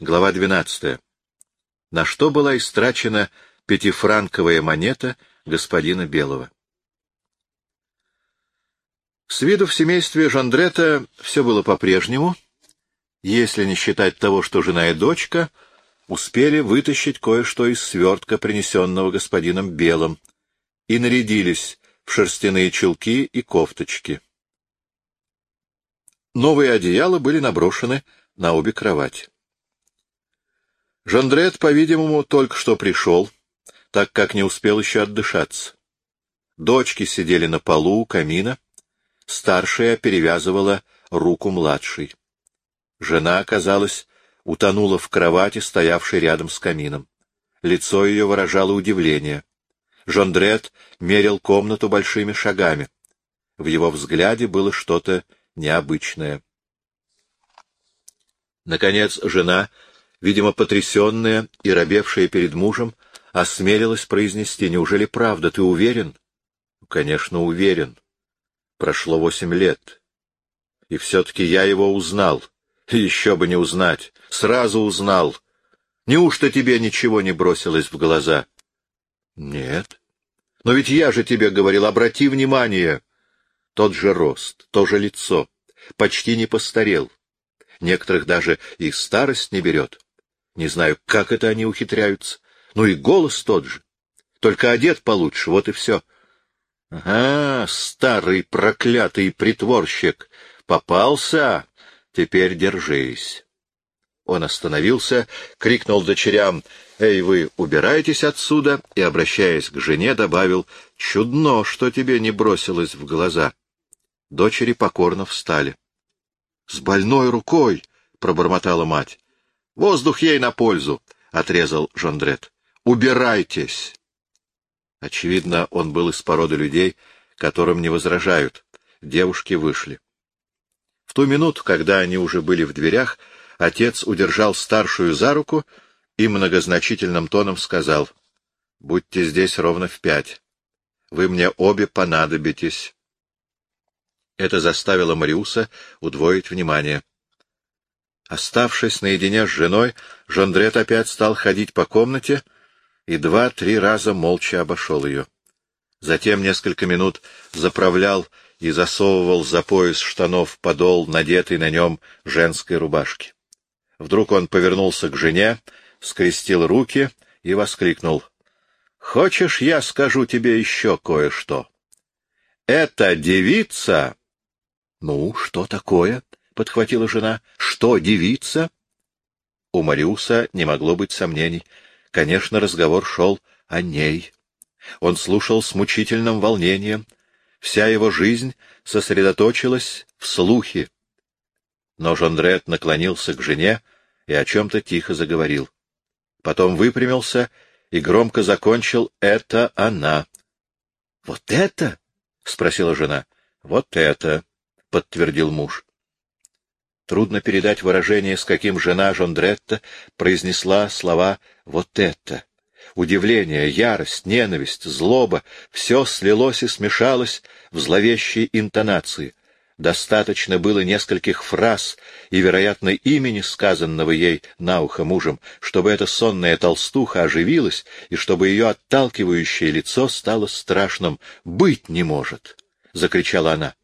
Глава 12. На что была истрачена пятифранковая монета господина Белого? С виду в семействе Жандрета все было по-прежнему, если не считать того, что жена и дочка успели вытащить кое-что из свертка, принесенного господином Белым, и нарядились в шерстяные чулки и кофточки. Новые одеяла были наброшены на обе кровати. Жандрет, по-видимому, только что пришел, так как не успел еще отдышаться. Дочки сидели на полу у камина, старшая перевязывала руку младшей. Жена, казалось, утонула в кровати, стоявшей рядом с камином. Лицо ее выражало удивление. Жондрет мерил комнату большими шагами. В его взгляде было что-то необычное. Наконец жена видимо, потрясенная и робевшая перед мужем, осмелилась произнести, «Неужели правда? Ты уверен?» «Конечно, уверен. Прошло восемь лет. И все-таки я его узнал. Еще бы не узнать. Сразу узнал. Неужто тебе ничего не бросилось в глаза?» «Нет. Но ведь я же тебе говорил, обрати внимание. Тот же рост, то же лицо. Почти не постарел. Некоторых даже и старость не берет. Не знаю, как это они ухитряются. Ну и голос тот же. Только одет получше, вот и все. Ага, старый проклятый притворщик. Попался? Теперь держись. Он остановился, крикнул дочерям «Эй, вы убираетесь отсюда!» и, обращаясь к жене, добавил «Чудно, что тебе не бросилось в глаза». Дочери покорно встали. — С больной рукой! — пробормотала мать. Воздух ей на пользу, — отрезал Жондрет. — Убирайтесь! Очевидно, он был из породы людей, которым не возражают. Девушки вышли. В ту минуту, когда они уже были в дверях, отец удержал старшую за руку и многозначительным тоном сказал, — Будьте здесь ровно в пять. Вы мне обе понадобитесь. Это заставило Мариуса удвоить внимание. Оставшись наедине с женой, Жондрет опять стал ходить по комнате и два-три раза молча обошел ее. Затем несколько минут заправлял и засовывал за пояс штанов подол, надетый на нем женской рубашки. Вдруг он повернулся к жене, скрестил руки и воскликнул. — Хочешь, я скажу тебе еще кое-что? — Эта девица... — Ну, что такое? — подхватила жена. — Что, девица? У Мариуса не могло быть сомнений. Конечно, разговор шел о ней. Он слушал с мучительным волнением. Вся его жизнь сосредоточилась в слухе. Но Жондрет наклонился к жене и о чем-то тихо заговорил. Потом выпрямился и громко закончил «Это она». — Вот это? — спросила жена. — Вот это, — подтвердил муж. Трудно передать выражение, с каким жена Жондретта произнесла слова «вот это». Удивление, ярость, ненависть, злоба — все слилось и смешалось в зловещей интонации. Достаточно было нескольких фраз и, вероятно, имени, сказанного ей на ухо мужем, чтобы эта сонная толстуха оживилась и чтобы ее отталкивающее лицо стало страшным. «Быть не может!» — закричала она.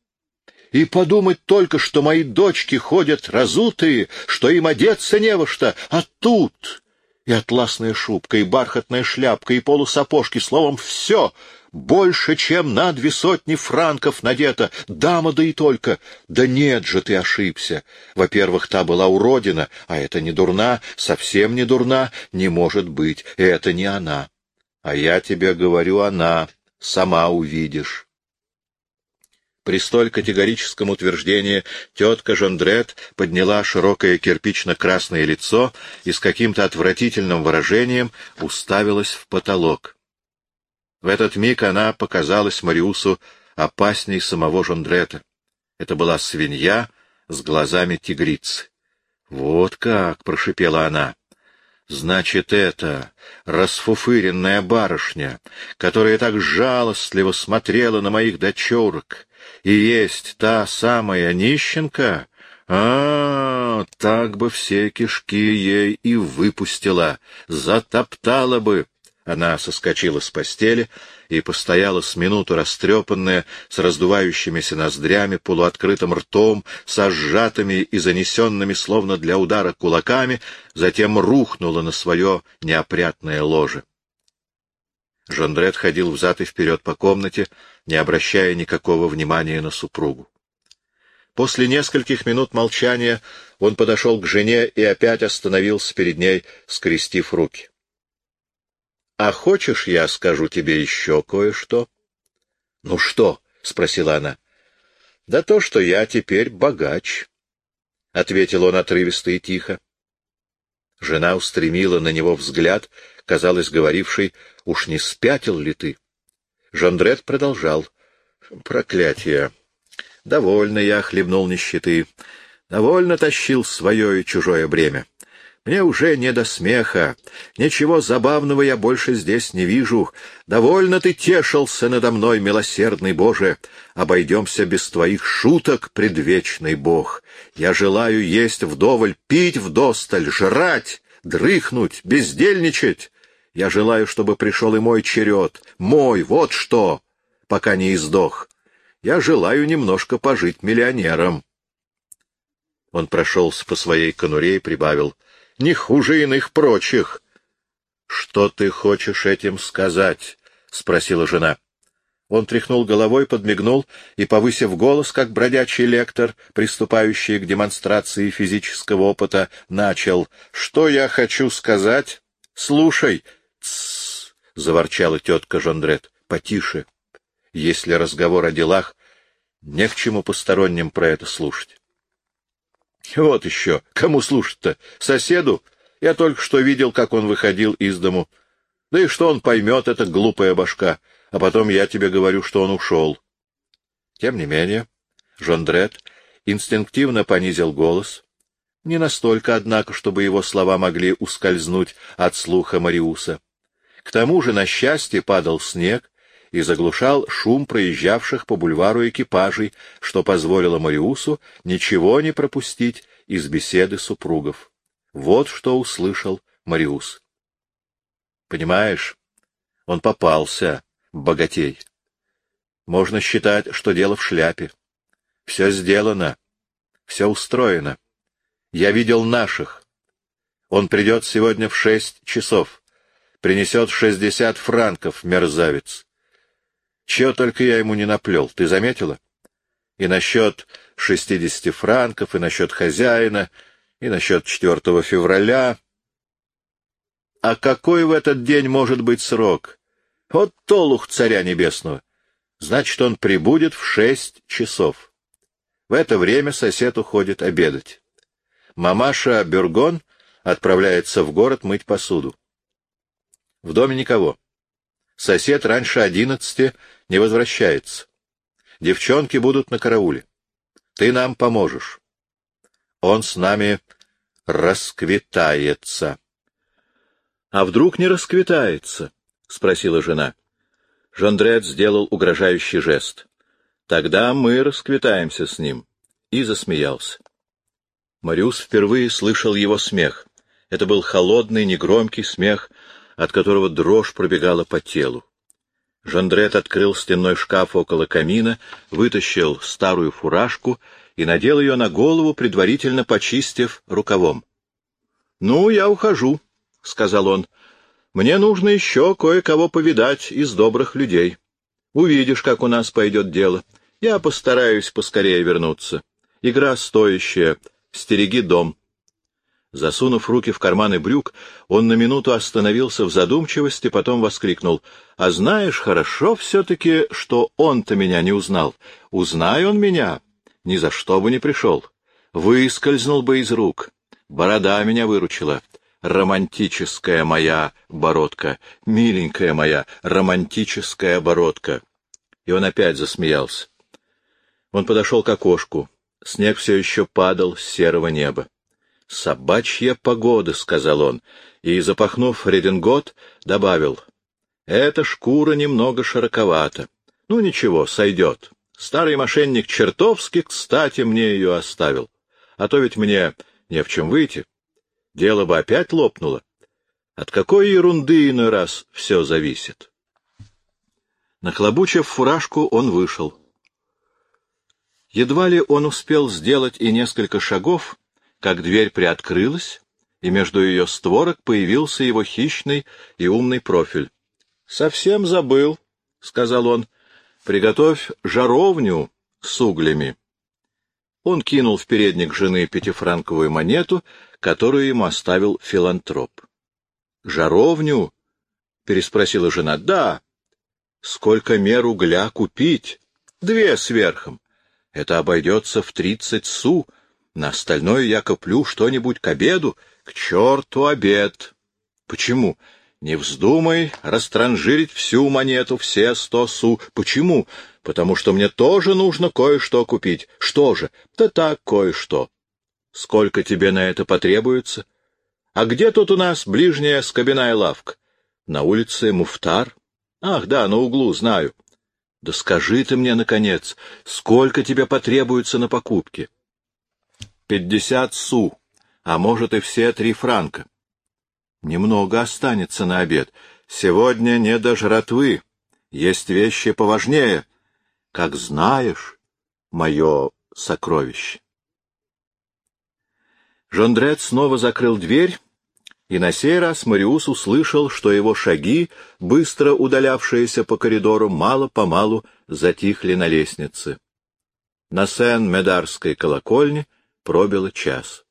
И подумать только, что мои дочки ходят разутые, что им одеться не во что, а тут и атласная шубка, и бархатная шляпка, и полусапожки, словом, все больше, чем на две сотни франков надето, дама да и только. Да нет же, ты ошибся. Во-первых, та была уродина, а это не дурна, совсем не дурна, не может быть, это не она. А я тебе говорю, она, сама увидишь. При столь категорическом утверждении тетка Жондрет подняла широкое кирпично-красное лицо и с каким-то отвратительным выражением уставилась в потолок. В этот миг она показалась Мариусу опасней самого Жондрета. Это была свинья с глазами тигрицы. «Вот как!» — прошипела она. Значит, это расфуфыренная барышня, которая так жалостливо смотрела на моих дочерок, и есть та самая нищенка? А, так бы все кишки ей и выпустила, затоптала бы. Она соскочила с постели и постояла с минуту растрепанная, с раздувающимися ноздрями, полуоткрытым ртом, со сжатыми и занесенными, словно для удара, кулаками, затем рухнула на свое неопрятное ложе. Жондрет ходил взад и вперед по комнате, не обращая никакого внимания на супругу. После нескольких минут молчания он подошел к жене и опять остановился перед ней, скрестив руки. — А хочешь, я скажу тебе еще кое-что? — Ну что? — спросила она. — Да то, что я теперь богач, — ответил он отрывисто и тихо. Жена устремила на него взгляд, казалось, говоривший, «Уж не спятил ли ты?» Жондрет продолжал. «Проклятие! Довольно я хлебнул нищеты, довольно тащил свое и чужое бремя. Мне уже не до смеха, ничего забавного я больше здесь не вижу. Довольно ты тешился надо мной, милосердный Боже. Обойдемся без твоих шуток, предвечный Бог. Я желаю есть вдоволь, пить вдосталь, жрать, дрыхнуть, бездельничать. Я желаю, чтобы пришел и мой черед, мой, вот что, пока не издох. Я желаю немножко пожить миллионером. Он прошелся по своей конуре и прибавил. — Не хуже иных прочих. — Что ты хочешь этим сказать? — спросила жена. Он тряхнул головой, подмигнул и, повысив голос, как бродячий лектор, приступающий к демонстрации физического опыта, начал. — Что я хочу сказать? Слушай. — Заворчала тетка Жондрет. — Потише. Если разговор о делах, не к чему посторонним про это слушать. Вот еще, кому слушать-то? Соседу? Я только что видел, как он выходил из дому. Да и что он поймет, эта глупая башка, а потом я тебе говорю, что он ушел. Тем не менее, Жондрет инстинктивно понизил голос, не настолько, однако, чтобы его слова могли ускользнуть от слуха Мариуса. К тому же, на счастье, падал снег, и заглушал шум проезжавших по бульвару экипажей, что позволило Мариусу ничего не пропустить из беседы супругов. Вот что услышал Мариус. Понимаешь, он попался, богатей. Можно считать, что дело в шляпе. Все сделано, все устроено. Я видел наших. Он придет сегодня в шесть часов. Принесет шестьдесят франков, мерзавец. Чего только я ему не наплел, ты заметила? И насчет шестидесяти франков, и насчет хозяина, и насчет 4 февраля. А какой в этот день может быть срок? Вот толух царя небесного. Значит, он прибудет в шесть часов. В это время сосед уходит обедать. Мамаша Бюргон отправляется в город мыть посуду. В доме никого. Сосед раньше одиннадцати не возвращается. Девчонки будут на карауле. Ты нам поможешь. Он с нами расквитается. — А вдруг не расквитается? — спросила жена. Жондрет сделал угрожающий жест. — Тогда мы расквитаемся с ним. И засмеялся. Мариус впервые слышал его смех. Это был холодный, негромкий смех, от которого дрожь пробегала по телу. Жандрет открыл стенной шкаф около камина, вытащил старую фуражку и надел ее на голову, предварительно почистив рукавом. — Ну, я ухожу, — сказал он. — Мне нужно еще кое-кого повидать из добрых людей. Увидишь, как у нас пойдет дело. Я постараюсь поскорее вернуться. Игра стоящая. Стереги дом. Засунув руки в карманы брюк, он на минуту остановился в задумчивости, потом воскликнул. — А знаешь, хорошо все-таки, что он-то меня не узнал. Узнай он меня, ни за что бы не пришел. Выскользнул бы из рук. Борода меня выручила. Романтическая моя бородка, миленькая моя романтическая бородка. И он опять засмеялся. Он подошел к окошку. Снег все еще падал с серого неба. «Собачья погода», — сказал он, и, запахнув редингот, добавил. «Эта шкура немного широковата. Ну, ничего, сойдет. Старый мошенник чертовски, кстати, мне ее оставил. а то ведь мне не в чем выйти. Дело бы опять лопнуло. От какой ерунды иной раз все зависит. Нахлобучив фуражку, он вышел. Едва ли он успел сделать и несколько шагов, как дверь приоткрылась, и между ее створок появился его хищный и умный профиль. — Совсем забыл, — сказал он. — Приготовь жаровню с углями. Он кинул в передник жены пятифранковую монету, которую ему оставил филантроп. — Жаровню? — переспросила жена. — Да. — Сколько мер угля купить? — Две сверхом. Это обойдется в тридцать су. На остальное я коплю что-нибудь к обеду. К черту обед! Почему? Не вздумай растранжирить всю монету, все сто су. Почему? Потому что мне тоже нужно кое-что купить. Что же? Да так, кое-что. Сколько тебе на это потребуется? А где тут у нас ближняя скобяная лавка? На улице Муфтар? Ах, да, на углу, знаю. Да скажи ты мне, наконец, сколько тебе потребуется на покупки? Пятьдесят су, а может и все три франка. Немного останется на обед. Сегодня не до жратвы. Есть вещи поважнее. Как знаешь, мое сокровище. Жондрет снова закрыл дверь и на сей раз Мариус услышал, что его шаги, быстро удалявшиеся по коридору, мало-помалу затихли на лестнице. На Сен-Медарской колокольне пробило час.